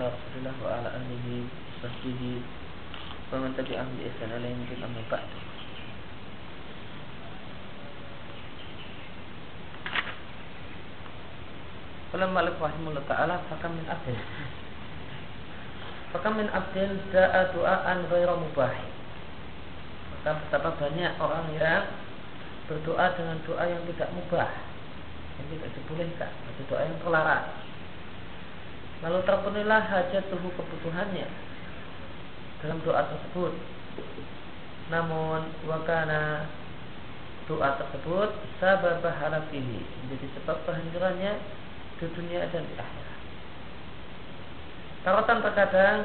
Rasulillah wa ala alihi Sahbihi Wa man tabi'ahum bi ihsan. Alaihim bin amma ba'd Qala Malik rahimahullah ta'ala Fakam min abdin. Fakam min abdin Da'a du'aan ghaira mubah. Maka betapa banyak orang yang Berdoa dengan doa yang tidak mubah. Yang tidak dibolehkan. Atau doa yang terlarang Lalu terpenuhilah hajat tubuh kebutuhannya Dalam doa tersebut. Namun Wakana Doa tersebut Sabab harap ini Menjadi sebab kehancurannya Di dunia dan di akhirat. Taratan terkadang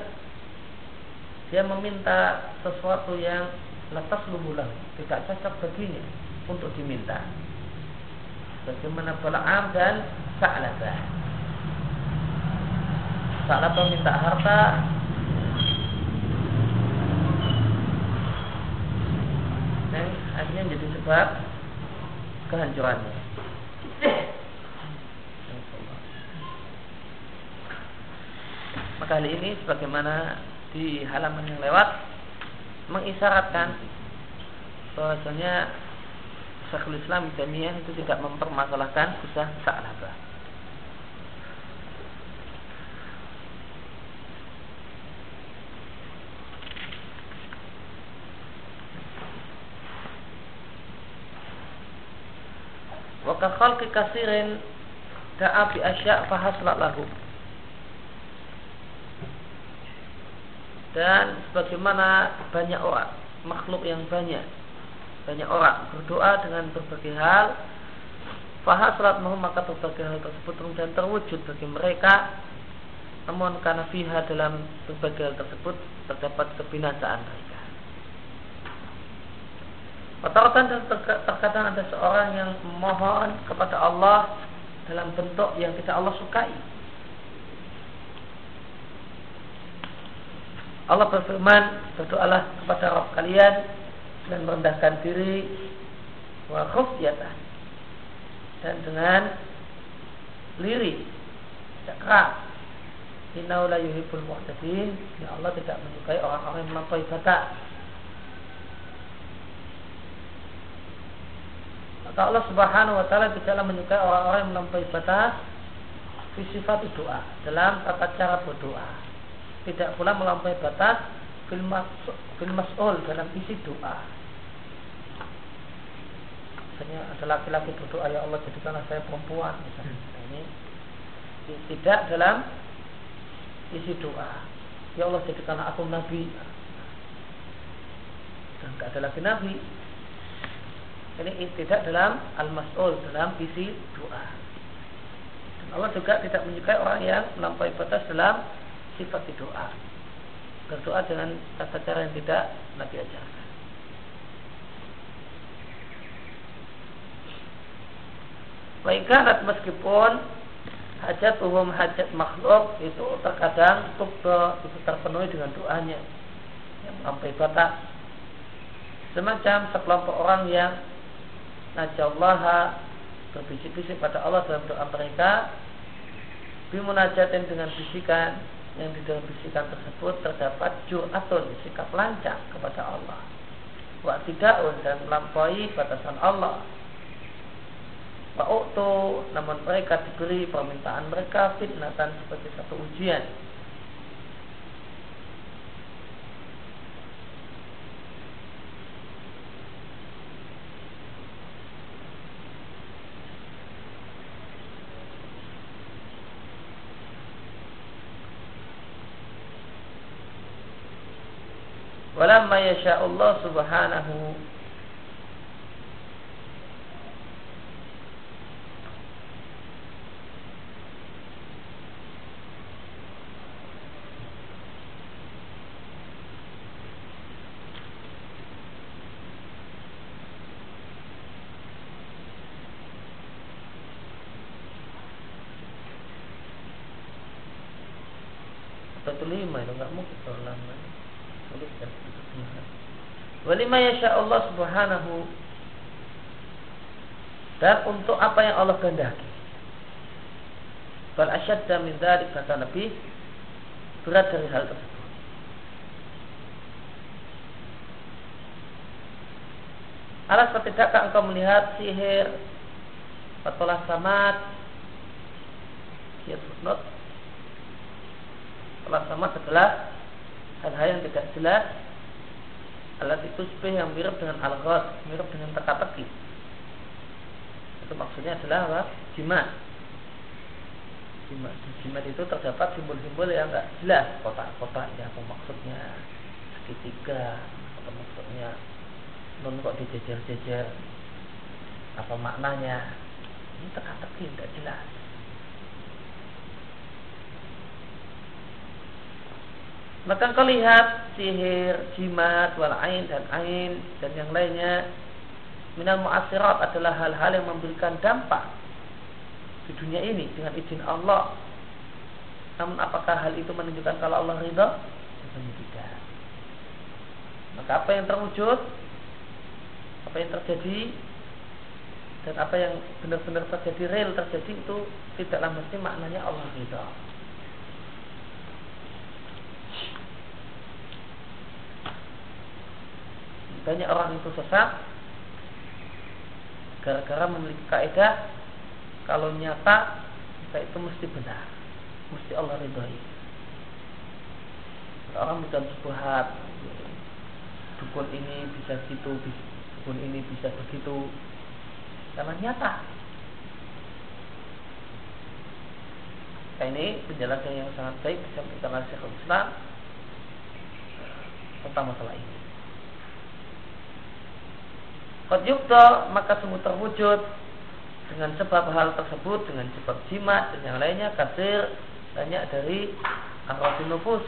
Dia meminta Sesuatu yang Letas lumulah Tidak cocok baginya Untuk diminta. Bagaimana Bala'am dan Sa'labah salah minta harta dan akhirnya menjadi sebab kehancurannya. Maka hal ini sebagaimana di halaman yang lewat mengisyaratkan bahwasanya Syekhul Islam Taimiyah itu tidak mempermasalahkan usah sa'labah. Khalqi kasirin da'a bi asya' fahaslat lahu. Dan sebagaimana banyak orang, makhluk yang banyak, banyak orang berdoa dengan berbagai hal, fahaslat lahu maka berbagai hal tersebut dan terwujud bagi mereka namun karena fiha dalam berbagai hal tersebut terdapat kebinasaan mereka. Wataratan dan terkadang ada seorang yang memohon kepada Allah dalam bentuk yang tidak Allah sukai. Allah berfirman, berdoalah kepada Rabb kalian dan merendahkan diri wa khufyatan dan dengan liri, tidak keras. Innahu la yuhibbul mu'tadin. Ya Allah tidak menyukai orang-orang yang melampaui batas. Maka Allah Subhanahu wa taala tidaklah menyukai orang-orang yang melampaui batas sifat doa dalam tata cara berdoa. Tidak pula melampaui batas fil mas'ul dalam isi doa. Misalnya ada laki-laki berdoa ya Allah jadikanlah saya perempuan misalnya. Nah, ini tidak dalam isi doa. Ya Allah jadikanlah aku nabi. Dan tidak ada lagi nabi ini tidak dalam al-mas'ul dalam isi doa. Dan Allah juga tidak menyukai orang yang melampaui batas dalam sifat doa. Berdoa dengan tata cara yang tidak Nabi ajarkan. Baiklah meskipun hajat umum hajat makhluk itu terkadang tubba itu terpenuhi dengan doanya yang melampaui batas semacam sekelompok orang yang najallaha berbisik-bisik pada Allah dalam doa mereka bimunajatin dengan bisikan yang di dalam bisikan tersebut terdapat juratun sikap lancang kepada Allah. Wa tidakun dan melampaui batasan Allah. Wa namun mereka diberi permintaan mereka fitnatan sebagai satu ujian walamma yasha Allah subhanahu Satu lima itu nggak mungkin kalau lama tuliskan Walima yasha Allah subhanahu Dan untuk apa yang Allah kehendaki. Bal asyadda min dzalik kata lebih berat dari hal tersebut. Alas tidakkah engkau melihat sihir Fatolah samat Kiat footnote Fatolah adalah Hal-hal yang tidak jelas Alat itu sepih yang mirip dengan al Mirip dengan teka-teki. Itu maksudnya adalah apa? Jimat. Jimat, jimat itu terdapat simbol-simbol yang enggak jelas. Kotak-kotaknya apa maksudnya? Segitiga Apa maksudnya? Nun kok dijejer-jejer? Apa maknanya? Ini teka-teki tidak jelas maka kau lihat sihir, jimat, wal ain dan ain dan yang lainnya minal mu'asirat adalah hal-hal yang memberikan dampak di dunia ini dengan izin Allah. Namun apakah hal itu menunjukkan kalau Allah ridha? Tentunya tidak. Maka apa yang terwujud apa yang terjadi dan apa yang benar-benar terjadi real terjadi itu tidaklah mesti maknanya Allah ridha. Banyak orang itu sesat. Gara-gara memiliki kaidah kalau nyata maka itu mesti benar, mesti Allah ridhoi. Orang bukan sebuah dukun ini bisa gitu, bisa pun ini bisa begitu. Karena nyata. Nah, ini penjelasan yang sangat baik oleh Syekhul Islam tentang masalah ini Qad maka sungguh terwujud dengan sebab hal tersebut dengan sebab jimat dan yang lainnya kasir banyak dari arwah nufus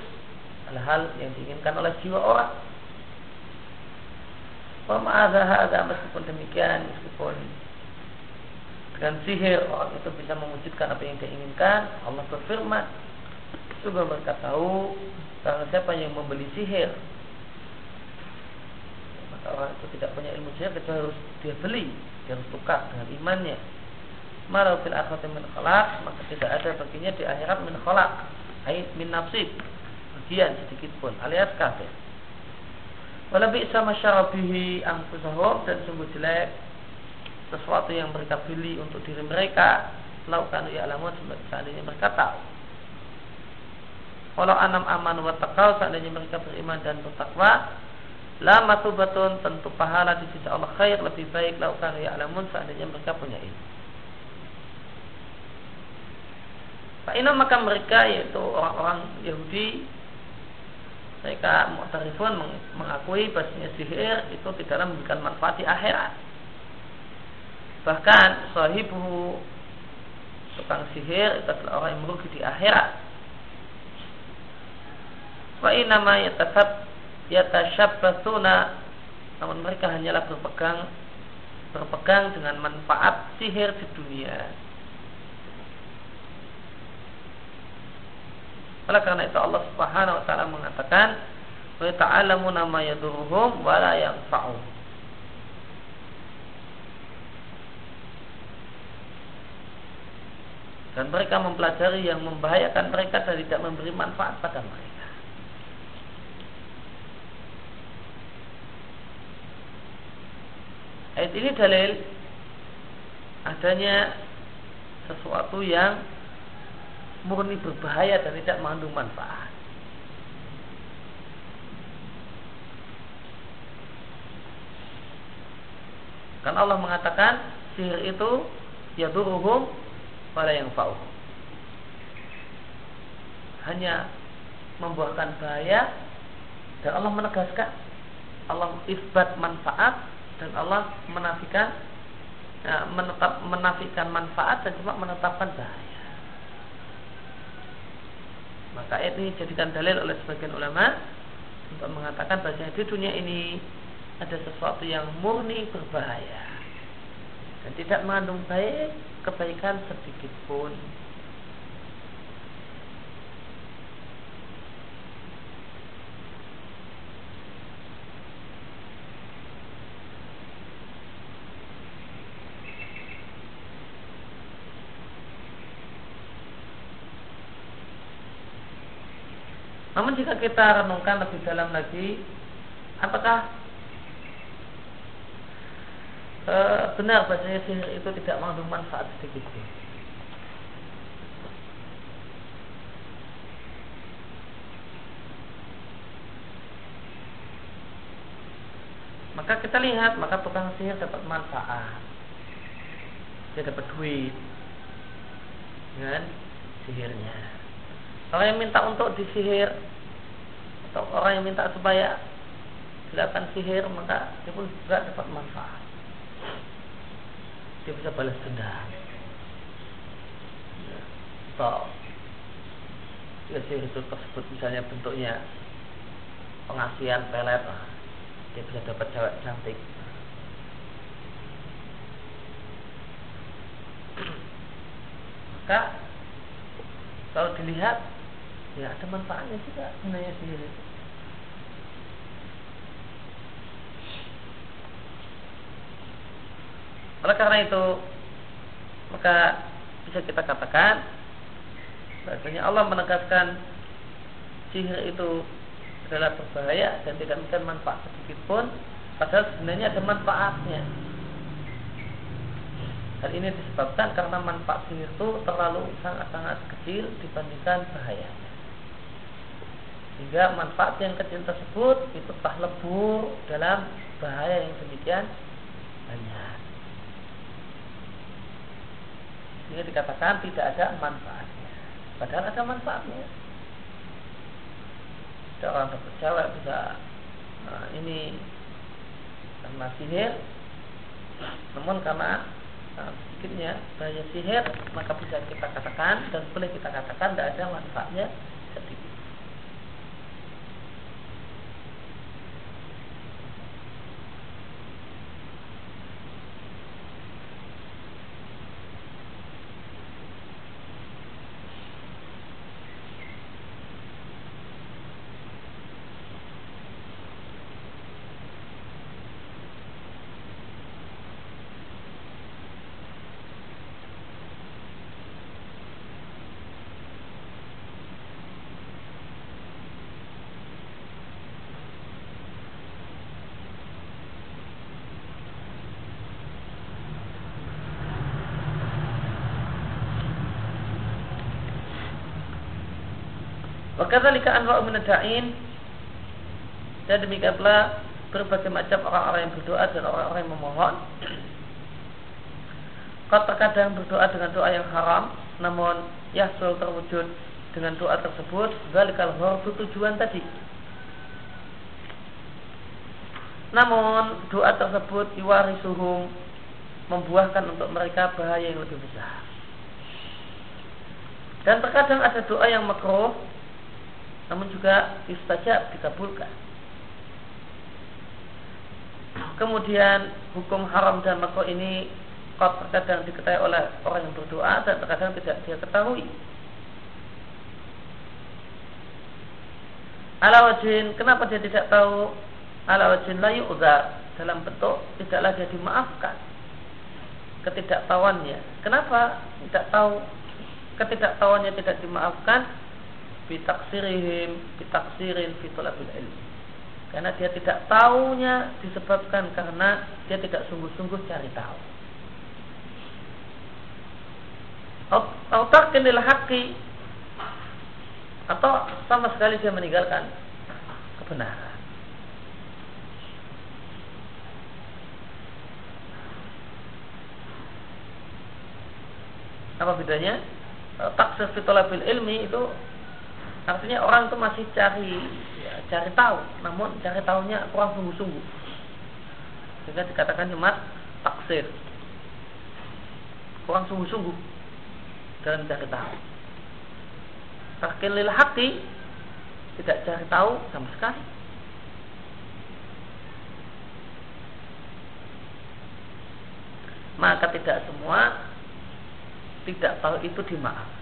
hal-hal yang diinginkan oleh jiwa orang. Pemahada meskipun demikian, meskipun dengan sihir orang itu bisa mewujudkan apa yang dia inginkan, Allah berfirman, Sungguh mereka tahu karena siapa yang membeli sihir orang itu tidak punya ilmu sihir kecuali harus dia beli, dia harus tukar dengan imannya. Malau fil akhirati min khalaq maka tidak ada baginya di akhirat min khalaq, ayat min nafsib, bagian sedikit pun alias kafir. Walabi sama syarabihi angkusahum dan sungguh jelek sesuatu yang mereka pilih untuk diri mereka lakukan ya alamun seandainya mereka tahu. Kalau anam aman wa seandainya mereka beriman dan bertakwa, la matubatun tentu pahala di sisi Allah khair lebih baik lakukan ya alamun seandainya mereka punya ini. Pak maka mereka yaitu orang-orang Yahudi mereka mu'tarifun mengakui bahasanya sihir itu tidaklah memberikan manfaat di akhirat. Bahkan sahibu tukang sihir itu adalah orang yang merugi di akhirat. Wa inama yatasab yatashabbatuna namun mereka hanyalah berpegang berpegang dengan manfaat sihir di dunia. Oleh karena itu Allah Subhanahu wa taala mengatakan, "Wa ta'lamuna ma yadurruhum wa la yanfa'uhum." Dan mereka mempelajari yang membahayakan mereka dan tidak memberi manfaat pada mereka. Ayat ini dalil adanya sesuatu yang murni berbahaya dan tidak mengandung manfaat. Kan Allah mengatakan sihir itu ya duruhum pada yang fauh. Hanya membuahkan bahaya dan Allah menegaskan Allah isbat manfaat dan Allah menafikan ya, menetap menafikan manfaat dan cuma menetapkan bahaya. Maka ayat ini dijadikan dalil oleh sebagian ulama untuk mengatakan bahwa di dunia ini ada sesuatu yang murni berbahaya dan tidak mengandung baik kebaikan sedikit pun. Namun jika kita renungkan lebih dalam lagi, apakah e, benar bahasanya sihir itu tidak mengandung manfaat sedikit pun? Maka kita lihat, maka tukang sihir dapat manfaat. Dia dapat duit dengan sihirnya. Orang yang minta untuk disihir atau orang yang minta supaya dilakukan sihir maka dia pun juga dapat manfaat. Dia bisa balas dendam. Ya. Atau ya, sihir itu tersebut misalnya bentuknya pengasihan pelet, dia bisa dapat cewek cantik. Maka kalau dilihat ya ada manfaatnya juga sebenarnya itu oleh karena itu maka bisa kita katakan bahasanya Allah menegaskan sihir itu adalah berbahaya dan tidak memberikan manfaat sedikit pun padahal sebenarnya ada manfaatnya Hal ini disebabkan karena manfaat sihir itu terlalu sangat-sangat kecil dibandingkan bahayanya. Sehingga manfaat yang kecil tersebut itu telah lebur dalam bahaya yang demikian banyak. Sehingga dikatakan tidak ada manfaatnya. Padahal ada manfaatnya. Ada orang terpercaya bisa nah, ini karena sihir, namun karena nah, sedikitnya bahaya sihir maka bisa kita katakan dan boleh kita katakan tidak ada manfaatnya sedikit. Wakadzalika anwa'u minada'in dan demikian pula berbagai macam orang-orang yang berdoa dan orang-orang yang memohon. Kau terkadang berdoa dengan doa yang haram, namun yahsul terwujud dengan doa tersebut, zalikal itu tujuan tadi. Namun doa tersebut iwarisuhum membuahkan untuk mereka bahaya yang lebih besar. Dan terkadang ada doa yang makruh namun juga istajab dikabulkan. Kemudian hukum haram dan makruh ini terkadang diketahui oleh orang yang berdoa dan terkadang tidak dia ketahui. Ala wajin, kenapa dia tidak tahu? Ala layu udah dalam bentuk tidaklah dia dimaafkan ketidaktahuannya. Kenapa tidak tahu? Ketidaktahuannya tidak dimaafkan bitaksirihim bitaksirin fitolabil ilmi karena dia tidak tahunya disebabkan karena dia tidak sungguh-sungguh cari tahu. Atau takinil haki atau sama sekali dia meninggalkan kebenaran. Apa bedanya? Taksir fitolabil ilmi itu Artinya orang itu masih cari ya, cari tahu, namun cari tahunya kurang sungguh-sungguh. Sehingga dikatakan cuma taksir. Kurang sungguh-sungguh dalam cari tahu. Takin hati tidak cari tahu sama sekali. Maka tidak semua tidak tahu itu dimaaf.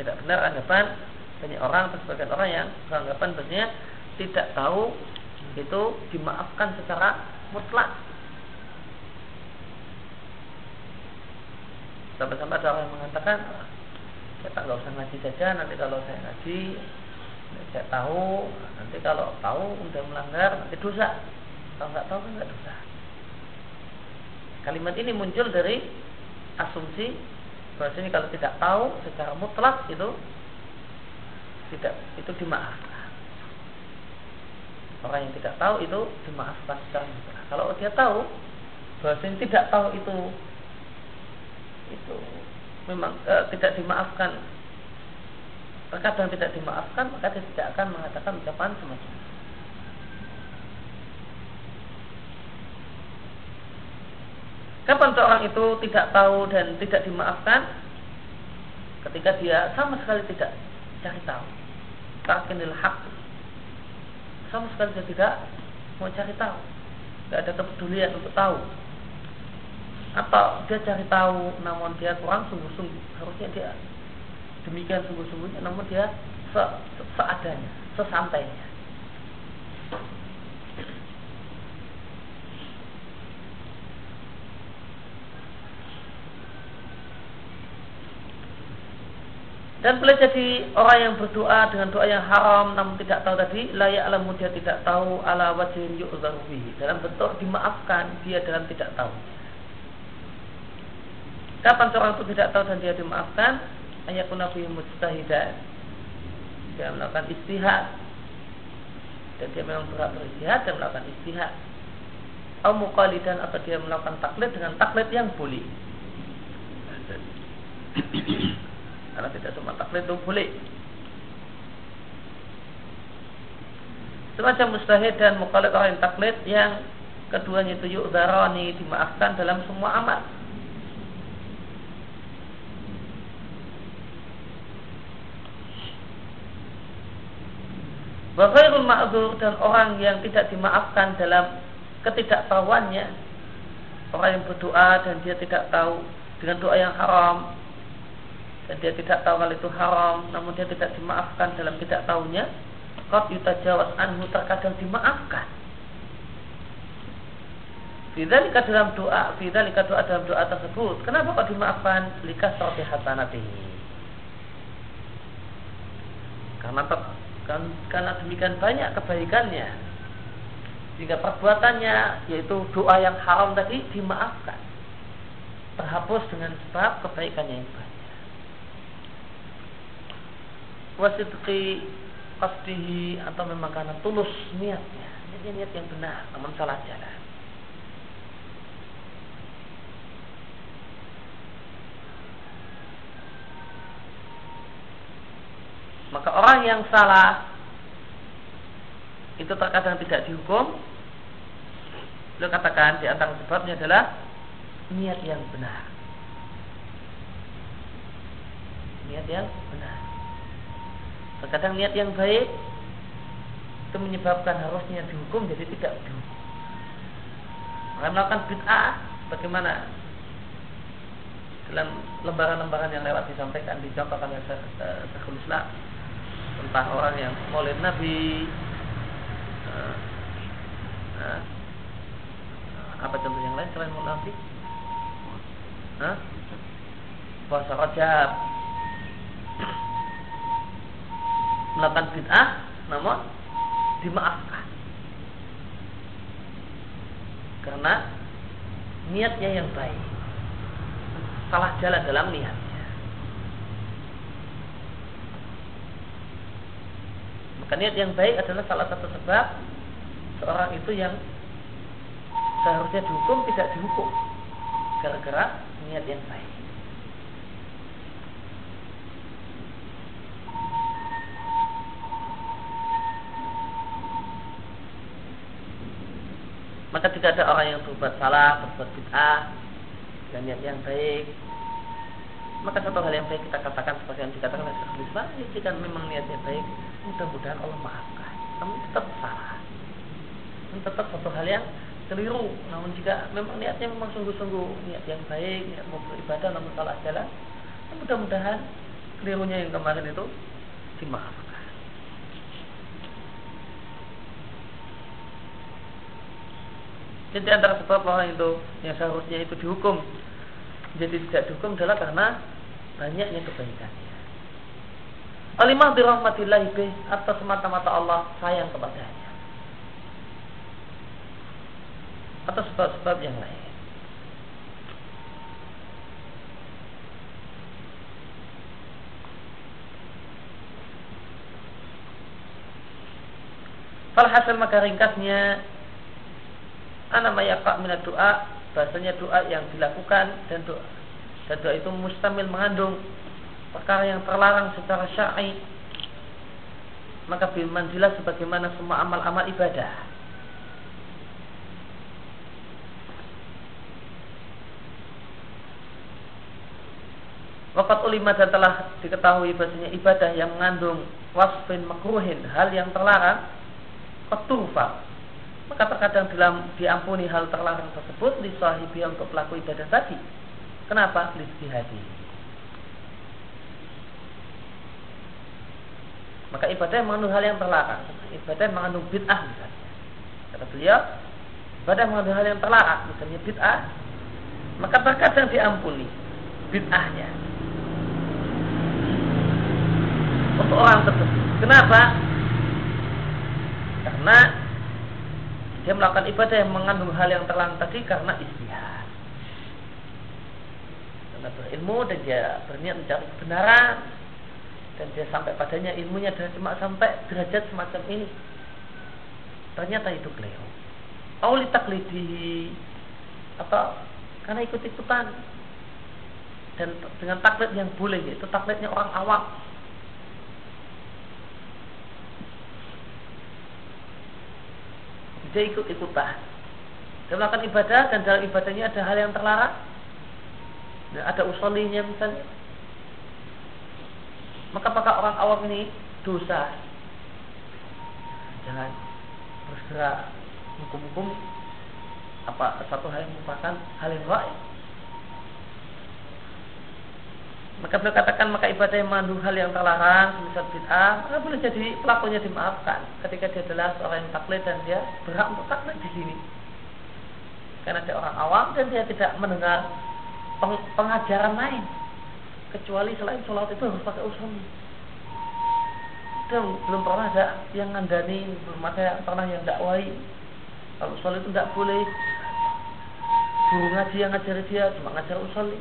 Tidak benar anggapan banyak orang atau sebagian orang yang beranggapan bahasanya tidak tahu itu dimaafkan secara mutlak Sampai-sampai ada orang yang mengatakan, saya tak usah ngaji saja, nanti kalau saya ngaji, saya tahu, nanti kalau tahu udah melanggar, nanti dosa. Kalau nggak tahu kan nggak dosa. Kalimat ini muncul dari asumsi ini kalau tidak tahu secara mutlak itu tidak itu dimaafkan. Orang yang tidak tahu itu dimaafkan secara mutlak. Kalau dia tahu ini tidak tahu itu itu memang e, tidak dimaafkan terkadang tidak dimaafkan maka dia tidak akan mengatakan ucapan semacam itu. Kapan seorang itu tidak tahu dan tidak dimaafkan? Ketika dia sama sekali tidak cari tahu. Takinil hak. Sama sekali dia tidak mau cari tahu. Tidak ada kepedulian untuk tahu. Atau dia cari tahu namun dia kurang sungguh-sungguh. Harusnya dia demikian sungguh-sungguhnya namun dia se seadanya, sesantainya. Dan boleh jadi orang yang berdoa dengan doa yang haram namun tidak tahu tadi layak alamu dia tidak tahu ala wajhin yu'zaru dalam bentuk dimaafkan dia dalam tidak tahu. Kapan seorang itu tidak tahu dan dia dimaafkan? Ayakun nabi mujtahidan. Dia melakukan istihad dan dia memang berat beristihad dan melakukan istihad. Au muqalidan atau dia melakukan taklid dengan taklid yang boleh. Karena tidak semua taklid itu boleh. Semacam mustahid dan mukallid orang yang taklid yang keduanya itu yu'zarani dimaafkan dalam semua amal. Waghairul ma'zur dan orang yang tidak dimaafkan dalam ketidaktahuannya Orang yang berdoa dan dia tidak tahu dengan doa yang haram dan dia tidak tahu kalau itu haram namun dia tidak dimaafkan dalam tidak tahunya qad yutajawaz anhu terkadang dimaafkan Fidzalika dalam doa, fidzalika doa dalam doa tersebut. Kenapa kok dimaafkan? Lika sorti hasanatihi. Karena kan, karena demikian banyak kebaikannya. Jika perbuatannya yaitu doa yang haram tadi dimaafkan. Terhapus dengan sebab kebaikannya banyak wasidqi qasdihi atau memang karena tulus niatnya. Ini niat yang benar namun salah jalan. Maka orang yang salah itu terkadang tidak dihukum. Beliau katakan di antara sebabnya adalah niat yang benar. Niat yang benar Terkadang niat yang baik itu menyebabkan harusnya dihukum jadi tidak dihukum. Maka melakukan bid'ah bagaimana dalam lembaran-lembaran yang lewat disampaikan dicontohkan oleh Syekhul Islam tentang orang yang maulid Nabi uh, apa contoh yang lain selain maulid Nabi? Hah? Puasa Rajab melakukan bid'ah namun dimaafkan. Karena niatnya yang baik. Salah jalan dalam niatnya. Maka niat yang baik adalah salah satu sebab seorang itu yang seharusnya dihukum tidak dihukum. Gara-gara niat yang baik maka tidak ada orang yang berbuat salah, berbuat bid'ah dan niat yang baik. Maka satu hal yang baik kita katakan seperti yang dikatakan oleh Syekh Islam, ya, jika memang niatnya baik, mudah-mudahan Allah maafkan. Namun tetap salah. Ini tetap satu hal yang keliru. Namun jika memang niatnya memang sungguh-sungguh niat yang baik, niat mau beribadah namun salah jalan, mudah-mudahan kelirunya yang kemarin itu dimaafkan. Jadi antara sebab orang itu yang seharusnya itu dihukum menjadi tidak dihukum adalah karena banyaknya kebaikannya. Alimah birahmatillahi bih atau semata-mata Allah sayang kepadanya. Atau sebab-sebab yang lain. Falhasil maka ringkasnya Ana mayaqa minat doa Bahasanya doa yang dilakukan Dan doa, dan doa itu mustamil mengandung Perkara yang terlarang secara syar'i. Maka jelas sebagaimana semua amal-amal ibadah. Waqat ulima dan telah diketahui bahasanya ibadah yang mengandung wasfin makruhin, hal yang terlarang, ketufa. Maka terkadang diampuni hal terlarang tersebut sahibi untuk pelaku ibadah tadi. Kenapa? hati. Maka ibadah yang mengandung hal yang terlarang, ibadah yang mengandung bid'ah misalnya. Kata beliau, ibadah yang mengandung hal yang terlarang, misalnya bid'ah, maka terkadang diampuni bid'ahnya untuk orang tersebut. Kenapa? Karena dia melakukan ibadah yang mengandung hal yang terlarang tadi karena istihad. Karena berilmu dan dia berniat mencari kebenaran dan dia sampai padanya ilmunya dan cuma sampai derajat semacam ini. Ternyata itu keliru. Auli taklidi atau karena ikut-ikutan dan dengan taklid yang boleh yaitu taklidnya orang awam dia ikut-ikutan. Dia melakukan ibadah dan dalam ibadahnya ada hal yang terlarang. Dan ada usolinya misalnya. Maka apakah orang awam ini dosa? Jangan bergerak hukum-hukum apa satu hal yang merupakan hal yang baik Maka beliau katakan maka ibadah yang mengandung hal yang terlarang, misal bid'ah, maka boleh jadi pelakunya dimaafkan ketika dia adalah seorang yang taklid dan dia berhak untuk taklid di sini. Karena dia orang awam dan dia tidak mendengar peng pengajaran lain kecuali selain sholat itu harus pakai usul. Dan belum pernah ada yang ngandani, belum ada yang pernah yang dakwai. Kalau sholat itu tidak boleh. Guru ngaji yang ngajar dia cuma ngajar usul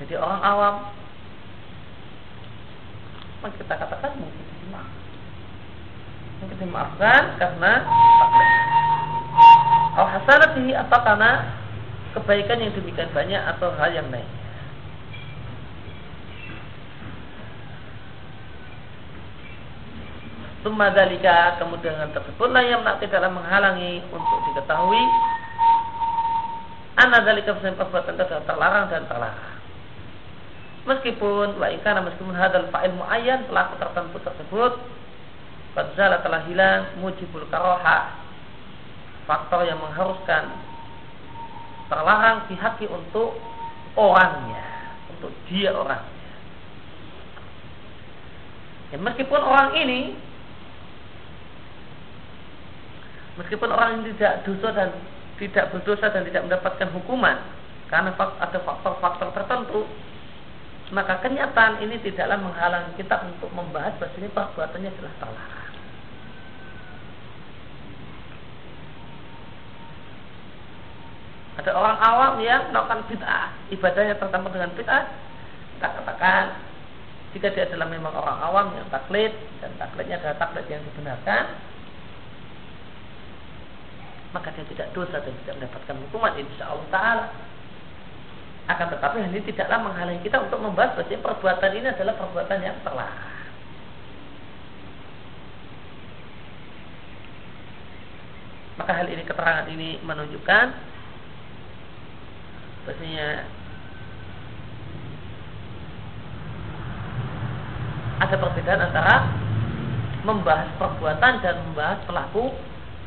jadi orang awam. Maka kita katakan mungkin dimaafkan mungkin dimaafkan karena al hasanatihi atau karena kebaikan yang demikian banyak atau hal yang lain Tumadalika kemudian tersebut lah yang tidaklah menghalangi untuk diketahui. Anadalika perbuatan terlarang dan terlarang Meskipun wa ikana meskipun hadal fa'il muayyan pelaku tertentu tersebut Fadzala telah hilang mujibul karoha Faktor yang mengharuskan Terlarang pihaki untuk orangnya Untuk dia orangnya. Ya, Meskipun orang ini Meskipun orang ini tidak dosa dan tidak berdosa dan tidak mendapatkan hukuman karena ada faktor-faktor tertentu maka kenyataan ini tidaklah menghalangi kita untuk membahas bahwa ini perbuatannya adalah terlarang. Ada orang awam yang melakukan bid'ah, ibadahnya tertampak dengan bid'ah, kita katakan jika dia adalah memang orang awam yang taklid dan taklidnya adalah taklid yang dibenarkan, maka dia tidak dosa dan tidak mendapatkan hukuman insya Allah Taala akan tetapi hal ini tidaklah menghalangi kita untuk membahas bahwa perbuatan ini adalah perbuatan yang terlarang. Maka hal ini keterangan ini menunjukkan bahwasanya ada perbedaan antara membahas perbuatan dan membahas pelaku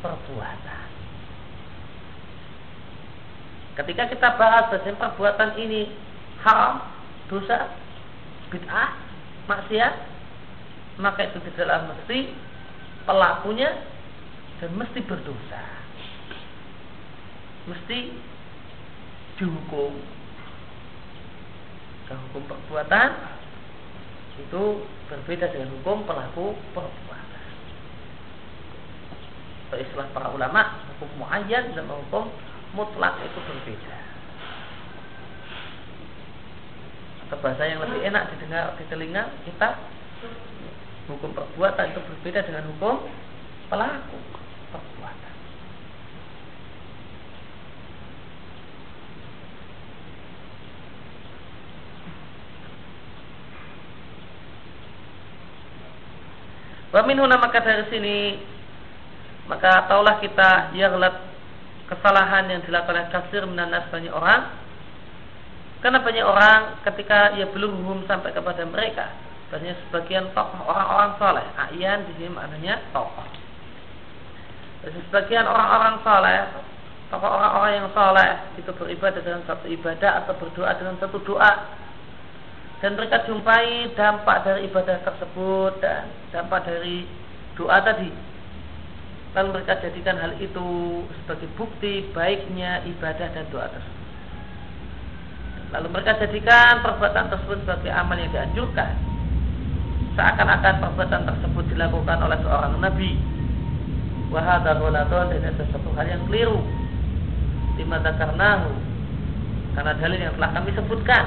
perbuatan. Ketika kita bahas bahwa perbuatan ini haram, dosa, bid'ah, maksiat, maka itu tidaklah mesti pelakunya dan mesti berdosa. Mesti dihukum maka hukum perbuatan itu berbeda dengan hukum pelaku perbuatan. Atau istilah para ulama, hukum muayyan dan hukum mutlak itu berbeda. Atau bahasa yang lebih enak didengar di telinga kita, hukum perbuatan itu berbeda dengan hukum pelaku perbuatan. Wamin maka dari sini maka taulah kita lihat kesalahan yang dilakukan oleh kasir menanas banyak orang. Karena banyak orang ketika ia belum umum sampai kepada mereka banyak sebagian tokoh orang-orang soleh. Ayan di sini maknanya tokoh. Dan sebagian orang-orang soleh tokoh orang-orang yang soleh itu beribadah dengan satu ibadah atau berdoa dengan satu doa. Dan mereka jumpai dampak dari ibadah tersebut dan dampak dari doa tadi lalu mereka jadikan hal itu sebagai bukti baiknya ibadah dan doa tersebut. Lalu mereka jadikan perbuatan tersebut sebagai amal yang dianjurkan. Seakan-akan perbuatan tersebut dilakukan oleh seorang nabi. Wahada dan itu sesuatu hal yang keliru. Lima karena karena dalil yang telah kami sebutkan.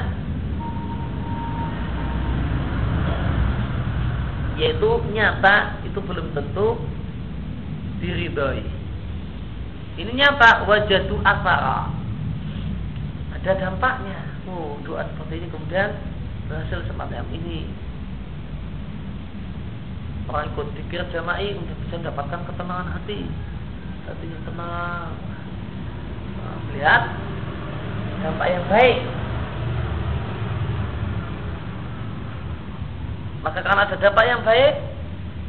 Yaitu nyata itu belum tentu diridhoi. Ini nyata wajah asara. Ada dampaknya. Oh, doa seperti ini kemudian berhasil semacam ini. Orang ikut pikir jama'i untuk bisa mendapatkan ketenangan hati. Hatinya tenang. Nah, lihat dampak yang baik Maka karena ada dampak yang baik,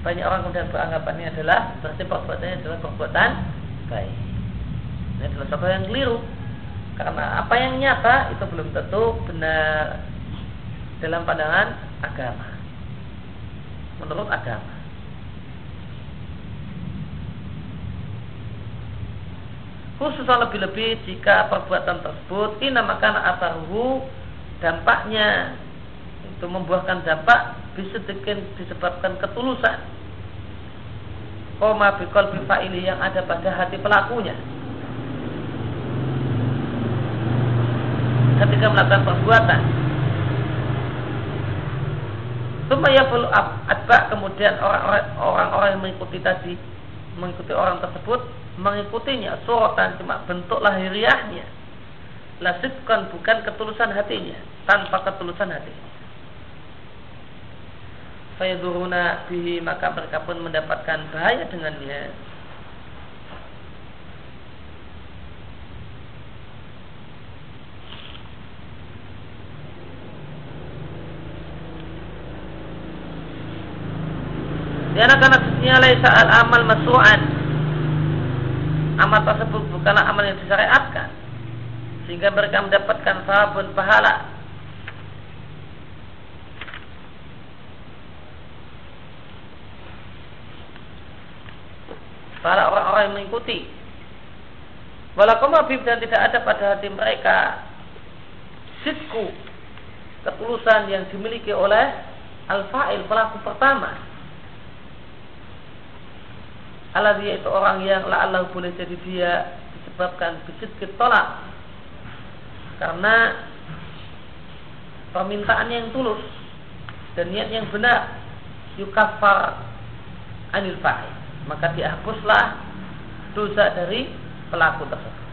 banyak orang kemudian beranggapan ini adalah berarti perbuatannya adalah perbuatan baik. Ini adalah sesuatu yang keliru. Karena apa yang nyata itu belum tentu benar dalam pandangan agama. Menurut agama. Khususnya lebih-lebih jika perbuatan tersebut inamakan asaruhu dampaknya itu membuahkan dampak bisa disebabkan ketulusan koma bikol ini yang ada pada hati pelakunya. Ketika melakukan perbuatan. Supaya perlu adba kemudian orang-orang yang mengikuti tadi mengikuti orang tersebut mengikutinya. Suratan cuma bentuk lahiriahnya. Lasifkan bukan ketulusan hatinya. Tanpa ketulusan hatinya fayaduruna bihi maka mereka pun mendapatkan bahaya dengannya Karena karena sesungguhnya al amal masru'an. Amal tersebut bukanlah amal yang disyariatkan. Sehingga mereka mendapatkan sahabun pahala para orang-orang yang mengikuti. Walakum habib dan tidak ada pada hati mereka sitku ketulusan yang dimiliki oleh al-fa'il pelaku pertama. Allah dia itu orang yang la Allah boleh jadi dia disebabkan bisit tolak karena permintaan yang tulus dan niat yang benar yukafar anil fa'il maka dihapuslah dosa dari pelaku tersebut.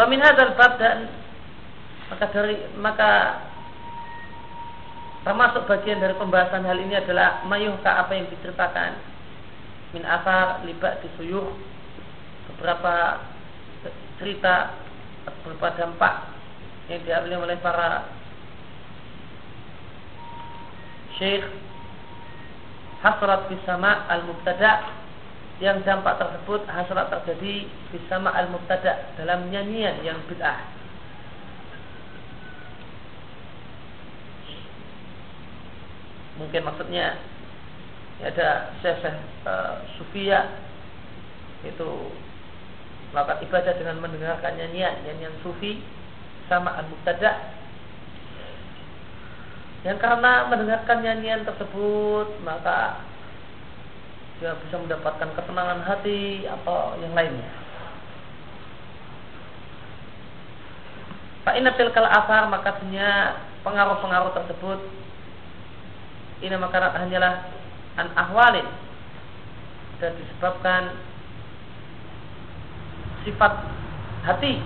Wa min hadzal dan maka dari maka termasuk bagian dari pembahasan hal ini adalah mayuhka apa yang diceritakan? Min asar libat disuyuh beberapa cerita beberapa dampak yang diambil oleh para syekh hasrat bisama al mubtada yang dampak tersebut hasrat terjadi bersama al mubtada dalam nyanyian yang bid'ah. Mungkin maksudnya ya ada syekh uh, sufia itu melakukan ibadah dengan mendengarkan nyanyian nyanyian sufi sama al mubtada yang karena mendengarkan nyanyian tersebut maka dia bisa mendapatkan ketenangan hati atau yang lainnya. Pak Inatil kal asar maka pengaruh-pengaruh tersebut ini maka hanyalah an ahwalin. Dan disebabkan sifat hati.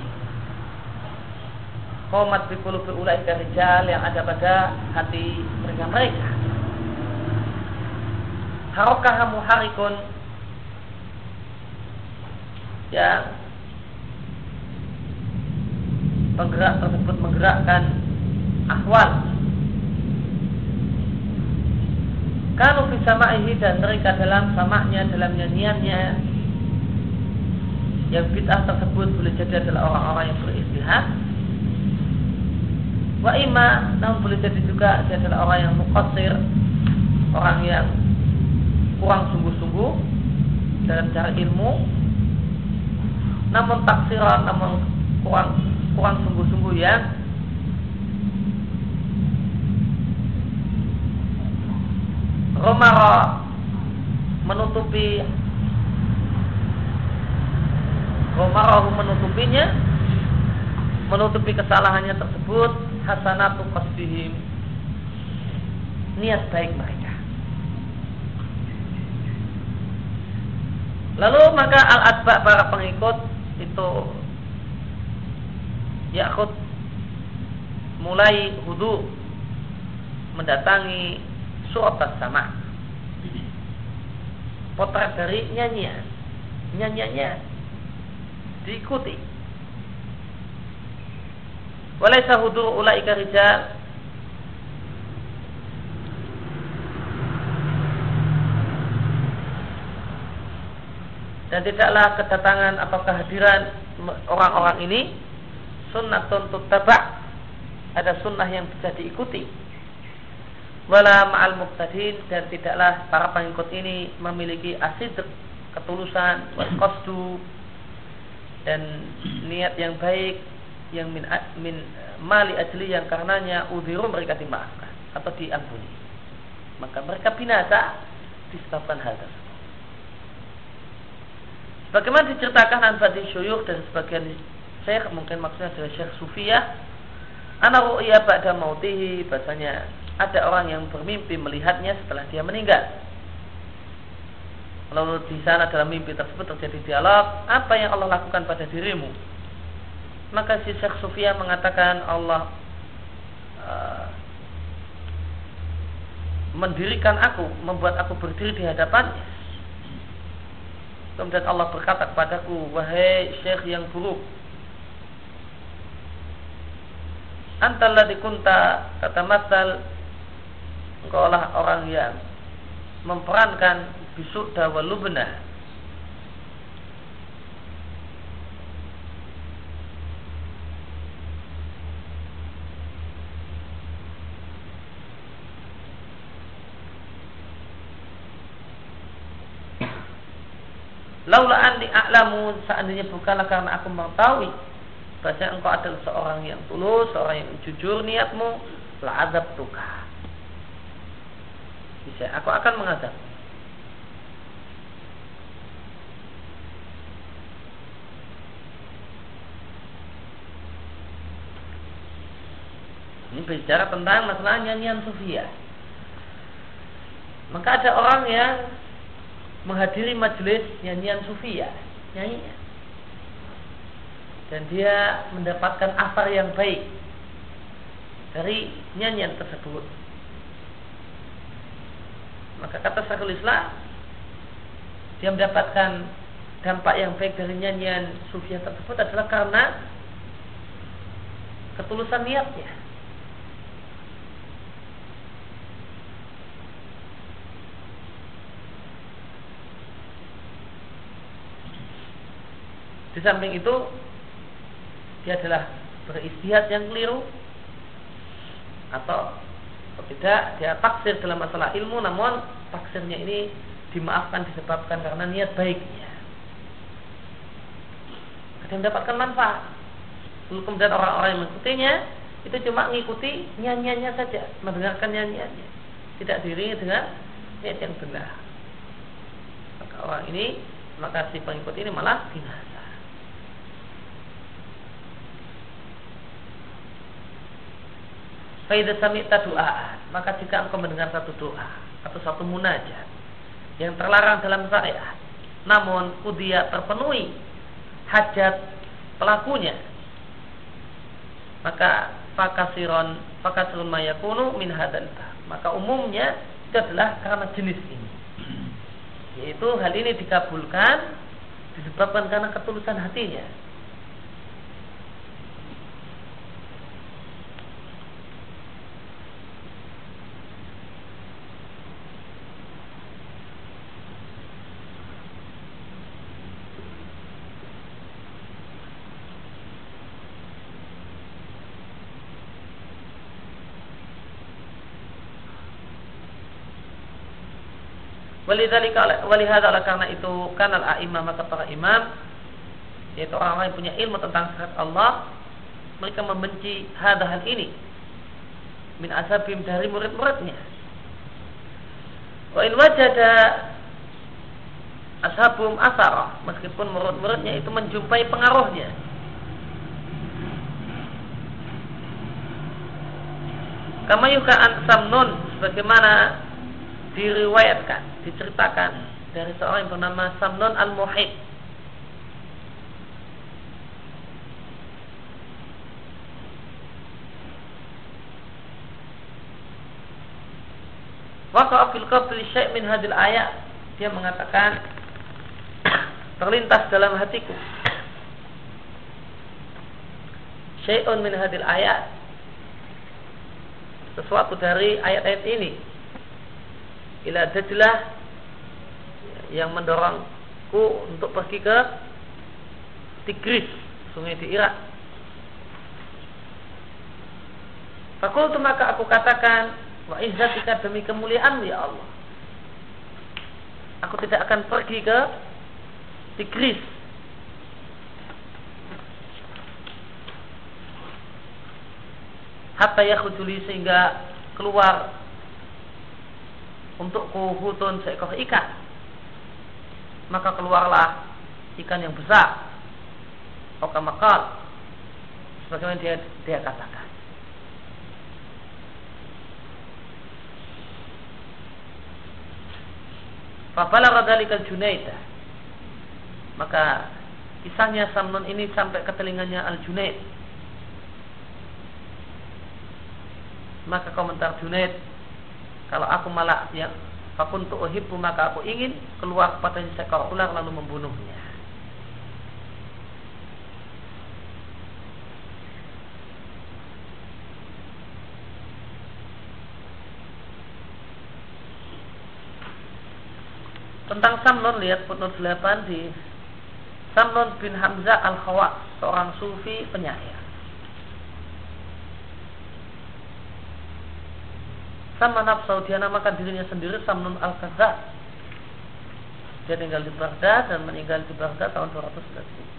Komat bikulubi ulai rijal yang ada pada hati mereka-mereka harokah muharikun. Yang penggerak tersebut menggerakkan ahwal kalau bisa ma'ihi dan mereka dalam samaknya dalam nyanyiannya yang bid'ah tersebut boleh jadi adalah orang-orang yang beristihad. Wa ima namun boleh jadi juga dia adalah orang yang mukosir orang yang kurang sungguh-sungguh dalam cara ilmu. Namun taksiran namun kurang kurang sungguh-sungguh ya Romara menutupi Romarahu menutupinya menutupi kesalahannya tersebut hasanatu qasdihim niat baik mereka. Lalu maka al-atba para pengikut itu yakut mulai hudu mendatangi surat sama. Potret dari nyanyian. Nyanyiannya diikuti. Walaysa hudu ulaika rijal. Dan tidaklah kedatangan atau kehadiran orang-orang ini sunnatun tuttabak ada sunnah yang bisa diikuti wala ma'al muqtadin dan tidaklah para pengikut ini memiliki asid ketulusan wasqasdu dan niat yang baik yang min, min mali ajli yang karenanya udhiru mereka dimaafkan atau diampuni. Maka mereka binasa disebabkan hal tersebut. Bagaimana diceritakan an badi syuyukh dan sebagian syekh mungkin maksudnya adalah syekh sufiyah anak ru'ya ba'da mautihi bahasanya ada orang yang bermimpi melihatnya setelah dia meninggal lalu di sana dalam mimpi tersebut terjadi dialog apa yang Allah lakukan pada dirimu maka si Syekh Sufia mengatakan Allah uh, mendirikan aku membuat aku berdiri di hadapannya Kemudian Allah berkata kepadaku, wahai syekh yang buruk. Antalla dikunta kata masal engkau lah orang yang memperankan bisuk dawa lubna Laula andi a'lamu seandainya bukanlah karena aku mengetahui bahwa engkau adalah seorang yang tulus, seorang yang jujur niatmu, la azab tuka. Bisa, aku akan mengazab. Ini bicara tentang masalah nyanyian sufia. Maka ada orang yang menghadiri majelis nyanyian sufi ya nyanyinya dan dia mendapatkan asar yang baik dari nyanyian tersebut maka kata Syekhul Islam dia mendapatkan dampak yang baik dari nyanyian sufi tersebut adalah karena ketulusan niatnya. Di samping itu dia adalah beristihad yang keliru atau tidak dia taksir dalam masalah ilmu namun taksirnya ini dimaafkan disebabkan karena niat baiknya. Ada mendapatkan manfaat. Kemudian orang-orang yang mengikutinya itu cuma mengikuti nyanyiannya saja mendengarkan nyanyiannya. Tidak diringi dengan niat yang benar. Maka orang ini maka si pengikut ini malah binasa. Faidah sami'ta doa Maka jika engkau mendengar satu doa Atau satu munajat Yang terlarang dalam syariat. Namun kudia terpenuhi Hajat pelakunya. Maka Fakasiron Fakasirun mayakunu min hadal Maka umumnya itu adalah karena jenis ini. Yaitu hal ini dikabulkan Disebabkan karena ketulusan hatinya Walihada karena itu kanal a'imah maka para imam yaitu orang-orang yang punya ilmu tentang sifat Allah mereka membenci hal hal ini. Min asabim dari murid-muridnya. Wa in wajada ashabum asara meskipun murid-muridnya itu menjumpai pengaruhnya. Kama yukaan samnun sebagaimana diriwayatkan, diceritakan dari seorang yang bernama Samnon Al-Muhid. Waqa'a fil qabli syai' min hadil ayat. Dia mengatakan terlintas dalam hatiku syai'un min hadil ayat sesuatu dari ayat-ayat ini ila Dajlah yang mendorongku untuk pergi ke Tigris, sungai di Irak. Fakultu maka aku katakan wa izzatika demi kemuliaan ya Allah. Aku tidak akan pergi ke Tigris hatta yakhujuli sehingga keluar untuk kuhutun seekor ikan. Maka keluarlah ikan yang besar. Oka makal. Sebagaimana dia dia katakan. Fabala radhalikal Junaidah Maka kisahnya Samnon ini sampai ke telinganya Al Junaid Maka komentar Junaid kalau aku malah yang fakuntu uhibbu maka aku ingin keluar pada seekor ular lalu membunuhnya. Tentang Samnon lihat footnote 8 di Samnon bin Hamzah al-Khawa seorang sufi penyair. Sama nafsu dia namakan dirinya sendiri Samnun al kazza dia tinggal di Baghdad dan meninggal di Baghdad tahun 211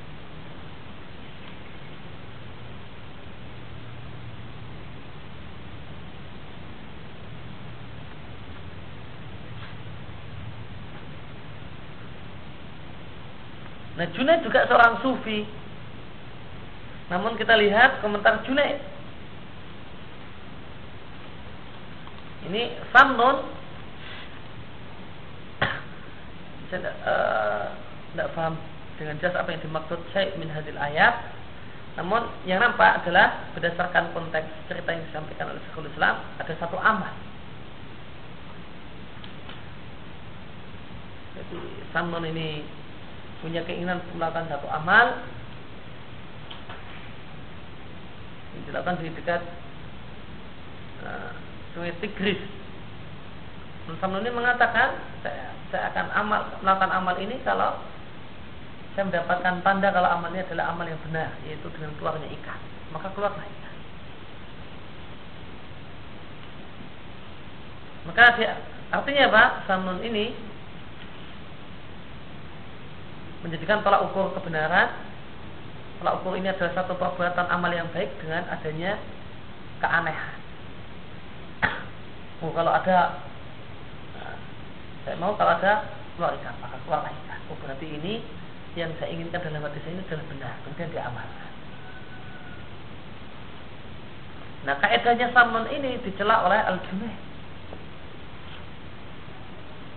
Nah Junaid juga seorang sufi. Namun kita lihat komentar Junaid Ini samnun saya tidak uh, paham dengan jelas apa yang dimaksud syait min hadil ayat. Namun yang nampak adalah berdasarkan konteks cerita yang disampaikan oleh Syekhul Islam ada satu amal. Jadi Samnon ini punya keinginan melakukan satu amal yang dilakukan di dekat uh, sungai Tigris. Samnuni mengatakan saya, saya akan amal melakukan amal ini kalau saya mendapatkan tanda kalau amalnya adalah amal yang benar yaitu dengan keluarnya ikan. Maka keluarlah ikan. Maka dia, artinya apa? Samun ini menjadikan tolak ukur kebenaran. Tolak ukur ini adalah satu perbuatan amal yang baik dengan adanya keanehan oh, kalau ada saya mau kalau ada keluar ikan maka keluar ikan. Oh berarti ini yang saya inginkan dalam hati saya ini adalah benar kemudian diamalkan. Nah kaedahnya samun ini dicela oleh al junaid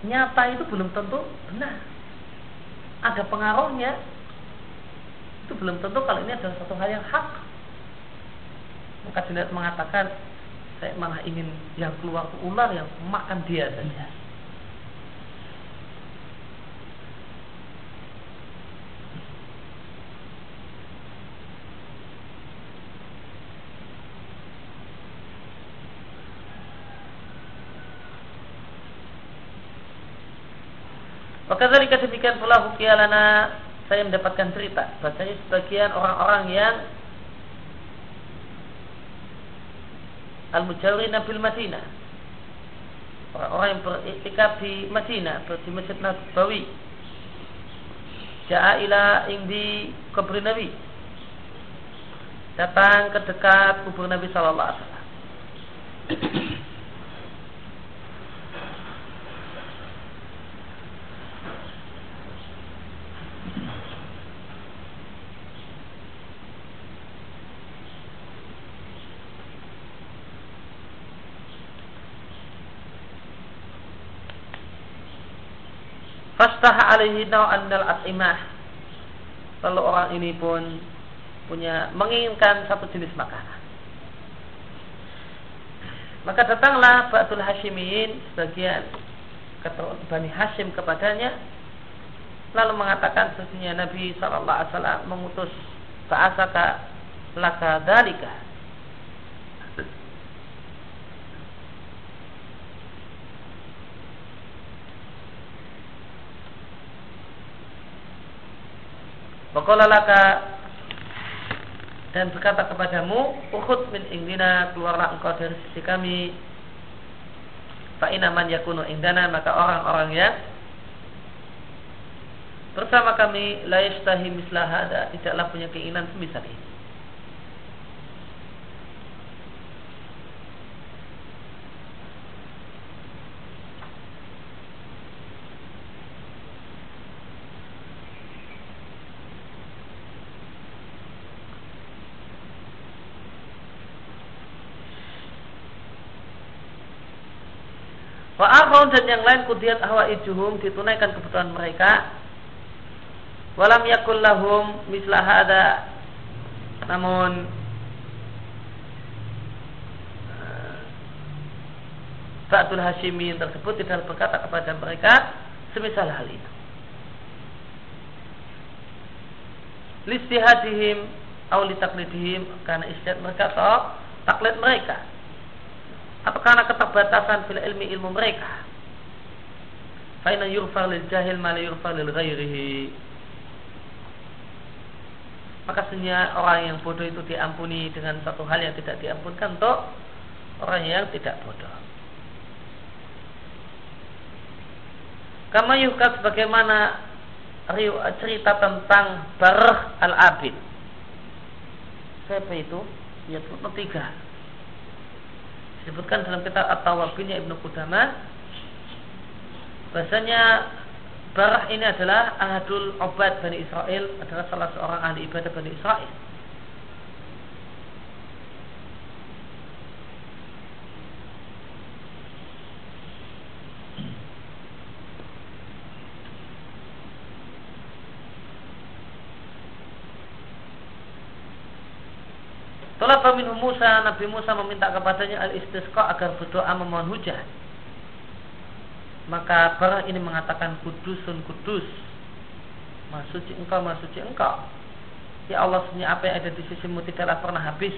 nyata itu belum tentu benar. Ada pengaruhnya itu belum tentu kalau ini adalah satu hal yang hak. Maka Junaid mengatakan saya malah ingin yang keluar ular yang makan dia. Saja Wakadzalika demikian pula hukialana. Saya mendapatkan cerita. Bahasanya sebagian orang-orang yang al-mujawirina bil Madinah. Orang-orang yang beriktikaf di Madinah di Masjid Nabawi. Ja'a ila indi kubur Nabi. Datang ke dekat kubur Nabi sallallahu alaihi wasallam alaihi naw'an al-at'imah. Lalu orang ini pun punya menginginkan satu jenis makanan. Maka datanglah Ba'dul Hashimiyin sebagian keturunan Bani Hashim kepadanya lalu mengatakan sesungguhnya Nabi wasallam mengutus ba'asaka laka dalika Wakolalaka dan berkata kepadamu, Uhud min indina, keluarlah engkau dari sisi kami. Fa'inaman yakunu indana, maka orang-orang yang bersama kami la mislahada, tidaklah punya keinginan semisal ini. Wa dan yang lain kudiat ahwa ijuhum ditunaikan kebutuhan mereka. Walam yakul lahum mislah ada namun eh, Ba'dul Hashimin tersebut tidak berkata kepada mereka semisal hal itu. Listihadihim awli taklidihim karena istiad mereka atau taklid mereka atau karena keterbatasan fil ilmi ilmu mereka. Faina yurfar lil jahil ma yurfar lil ghairihi. Maka sebenarnya orang yang bodoh itu diampuni dengan satu hal yang tidak diampunkan untuk orang yang tidak bodoh. Kama yukat sebagaimana cerita tentang Barah al-Abid. Siapa itu? Ya, tiga disebutkan dalam kitab At-Tawabinnya Ibnu Qudamah bahasanya Barah ini adalah ahadul obat Bani Israel adalah salah seorang ahli ibadah Bani Israel Talaba minhu Musa, Nabi Musa meminta kepadanya al-istisqa agar berdoa memohon hujan. Maka barang ini mengatakan kudusun kudus. Masuci engkau, masuci engkau. Ya Allah, sebenarnya apa yang ada di sisimu tidaklah pernah habis.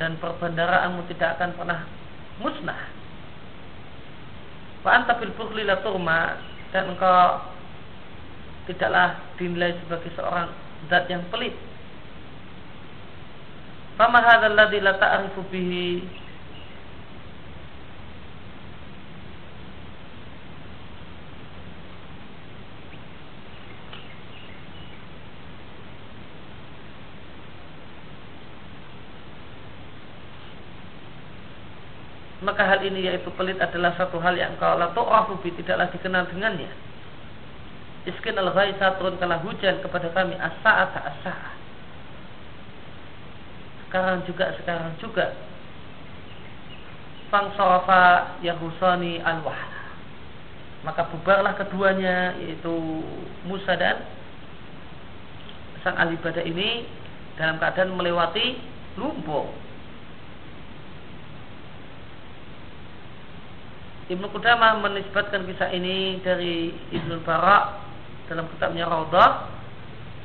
Dan perbandaraanmu tidak akan pernah musnah. Wa anta bil turma dan engkau tidaklah dinilai sebagai seorang zat yang pelit. Fama hadzal ladzi la ta'rifu bihi maka hal ini yaitu pelit adalah satu hal yang kalau tu'rafu bi tidaklah dikenal dengannya. Iskin al ghaisa turunkanlah hujan kepada kami as-sa'ata as-sa'ah. Sekarang juga sekarang juga. Fang sarafa yahusani al. Maka bubarlah keduanya yaitu Musa dan sang ahli ibadah ini dalam keadaan melewati lumpur Ibnu Qudamah menisbatkan kisah ini dari Ibnu Barak dalam kitabnya Raudah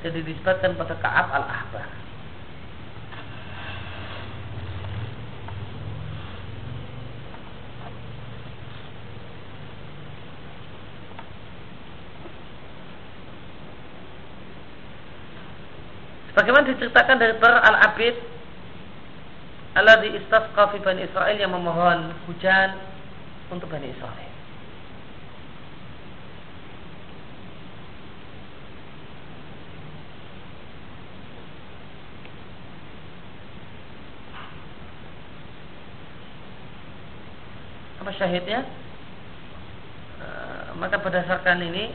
dan dinisbatkan pada Ka'ab al-Ahbar. Sebagaimana diceritakan dari Bar al-Abid Alladhi istasqa fi Bani Israel yang memohon hujan untuk Bani Israel. Apa syahidnya? E, maka berdasarkan ini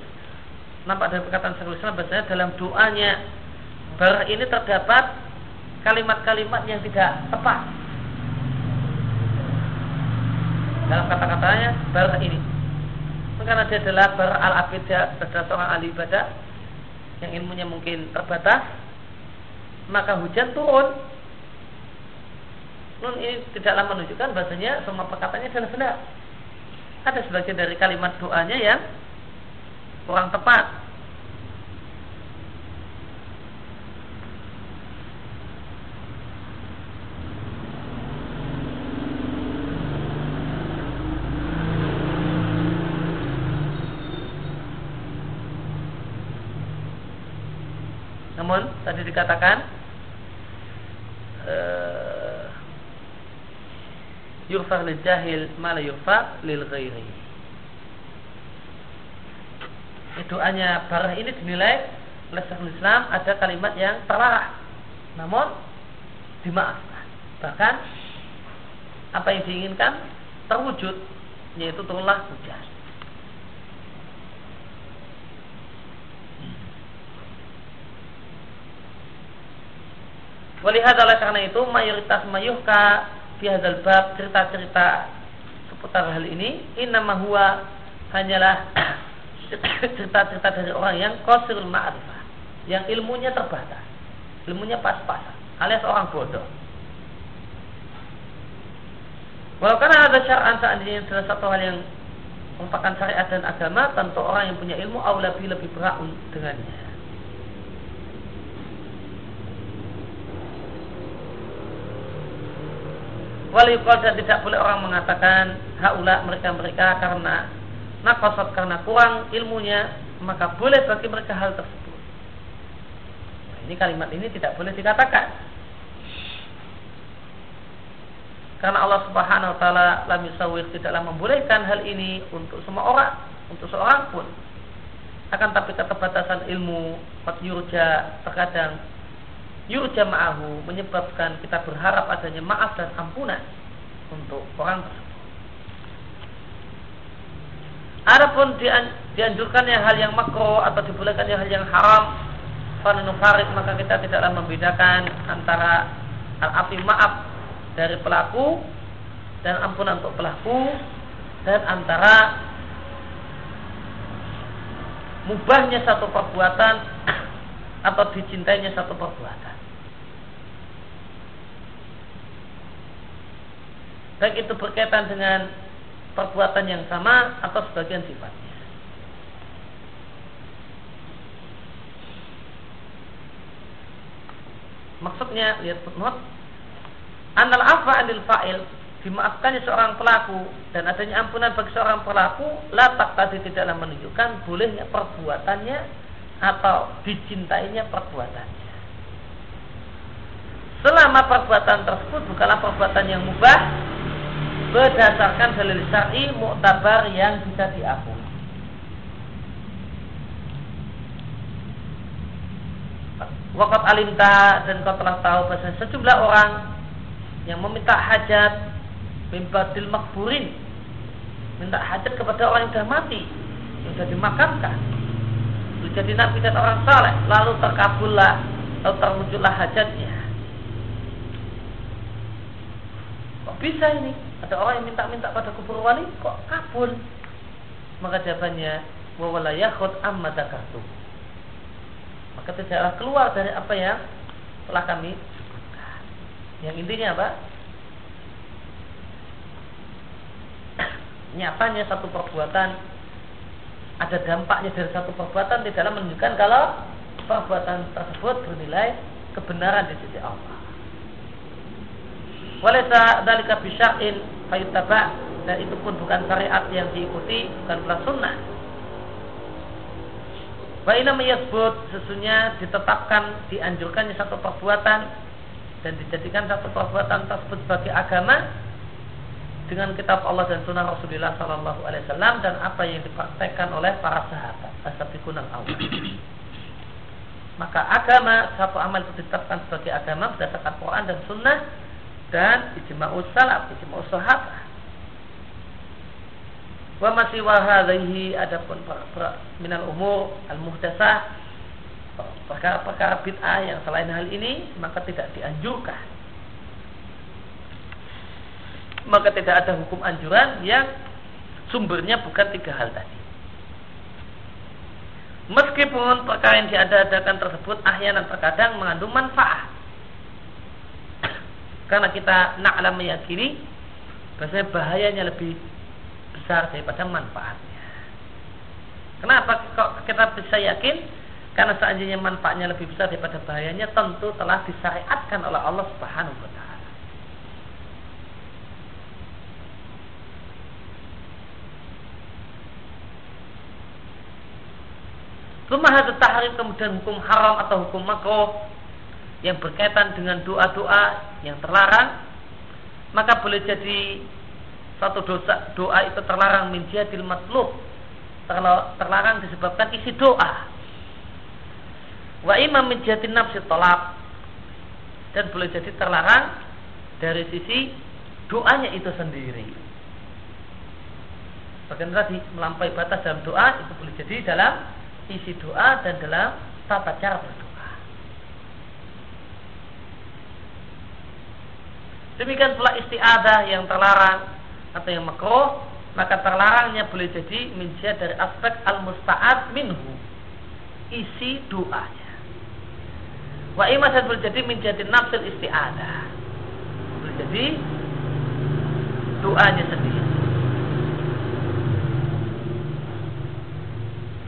nampak dari perkataan Islam bahasanya dalam doanya bar ini terdapat kalimat-kalimat yang tidak tepat. Dalam kata-katanya bar ini. Karena dia adalah bar al abidah adalah seorang ahli ibadah. Yang ilmunya mungkin terbatas. Maka hujan turun. Nun ini tidaklah menunjukkan bahasanya semua perkataannya adalah benar. Ada sebagian dari kalimat doanya yang kurang tepat Dikatakan uh, yurfar lil jahil mala yurfar lil ghairi. Doanya barah ini dinilai oleh Islam ada kalimat yang terlarang. Namun dimaafkan. Bahkan apa yang diinginkan terwujud yaitu turunlah hujan. Walihat oleh karena itu mayoritas mayuhka bihadzal bab cerita-cerita seputar hal ini innama huwa hanyalah cerita-cerita dari orang yang qasirul ma'rifah yang ilmunya terbatas ilmunya pas-pasan alias orang bodoh. Walau karena ada syar'an seandainya salah satu hal yang merupakan syariat dan agama tentu orang yang punya ilmu awlabi lebih berat dengannya Walikol dan tidak boleh orang mengatakan haulah mereka-mereka karena nakosot karena kurang ilmunya maka boleh bagi mereka hal tersebut. Nah, ini kalimat ini tidak boleh dikatakan. Karena Allah Subhanahu wa taala lam yusawwir tidaklah membolehkan hal ini untuk semua orang, untuk seorang pun. Akan tapi keterbatasan ilmu, qad terkadang yurja ma'ahu menyebabkan kita berharap adanya maaf dan ampunan untuk orang tersebut. Adapun dianjurkannya hal yang makro atau dibolehkannya hal yang haram, farid maka kita tidaklah membedakan antara al-afi maaf dari pelaku dan ampunan untuk pelaku dan antara mubahnya satu perbuatan atau dicintainya satu perbuatan. Baik itu berkaitan dengan perbuatan yang sama atau sebagian sifatnya. Maksudnya lihat footnote Anal afa anil fa'il dimaafkannya seorang pelaku dan adanya ampunan bagi seorang pelaku latak tadi tidaklah menunjukkan bolehnya perbuatannya atau dicintainya perbuatannya. Selama perbuatan tersebut bukanlah perbuatan yang mubah berdasarkan dalil syar'i muktabar yang bisa diakui. Wakat alimta dan kau telah tahu bahwa sejumlah orang yang meminta hajat mimbadil makburin minta hajat kepada orang yang sudah mati yang sudah dimakamkan. Jadi nabi dan orang saleh lalu terkabullah lalu terwujudlah hajatnya. Kok bisa ini ada orang yang minta-minta pada kubur wali kok kabul maka jawabannya wawala yakhud amma dakartu maka tidaklah keluar dari apa yang telah kami sebutkan yang intinya apa? Nyatanya satu perbuatan ada dampaknya dari satu perbuatan di dalam menunjukkan kalau perbuatan tersebut bernilai kebenaran di sisi Allah. Walaysa dalika bisya'in fayuttaba dan itu pun bukan syariat yang diikuti, bukan pula sunnah. Wa ina menyebut sesungguhnya ditetapkan dianjurkannya satu perbuatan dan dijadikan satu perbuatan tersebut sebagai agama dengan kitab Allah dan sunnah Rasulullah Sallallahu Alaihi Wasallam dan apa yang dipraktekkan oleh para sahabat asabikun awal. Maka agama satu amal itu ditetapkan sebagai agama berdasarkan Quran dan Sunnah dan ijma'u salaf, ijma'u sahabat. Wa masih wahadaihi adapun minal umur al muhdasah perkara-perkara bid'ah yang selain hal ini maka tidak dianjurkan maka tidak ada hukum anjuran yang sumbernya bukan tiga hal tadi. Meskipun perkara yang diadakan tersebut ahyanan terkadang mengandung manfaat. Karena kita naklah meyakini bahasanya bahayanya lebih besar daripada manfaatnya. Kenapa kok kita bisa yakin? Karena seandainya manfaatnya lebih besar daripada bahayanya tentu telah disyariatkan oleh Allah Subhanahu wa taala. Rumah tahrim kemudian hukum haram atau hukum makruh yang berkaitan dengan doa-doa yang terlarang maka boleh jadi satu dosa doa itu terlarang min jihadil matlub terlarang disebabkan isi doa wa imam min jihadin nafsi tolak dan boleh jadi terlarang dari sisi doanya itu sendiri Bagaimana tadi melampaui batas dalam doa itu boleh jadi dalam isi doa dan dalam tata cara berdoa. Demikian pula istiadah yang terlarang atau yang makruh, maka terlarangnya boleh jadi menjadi dari aspek al-musta'ad minhu. Isi doanya. Wa dan boleh jadi menjadi nafsil istiadah. Boleh jadi doanya sendiri.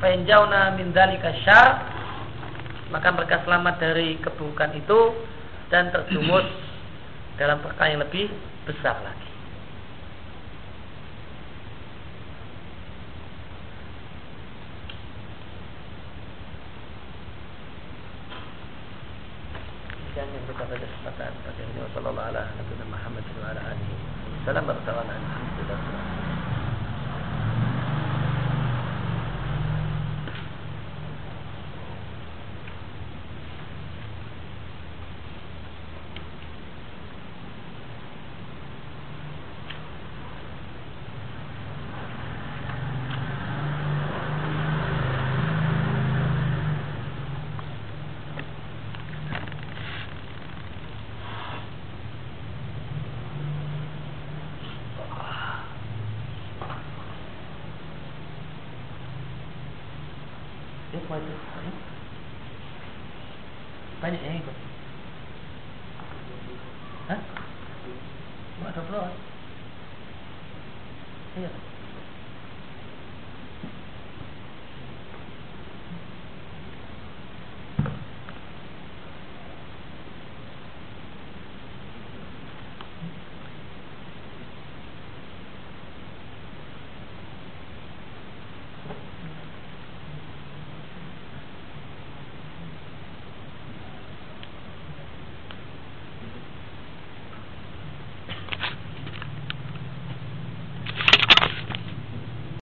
Fa'injauna min dzalika syar maka mereka selamat dari keburukan itu dan terjumus dalam perkara yang lebih besar lagi.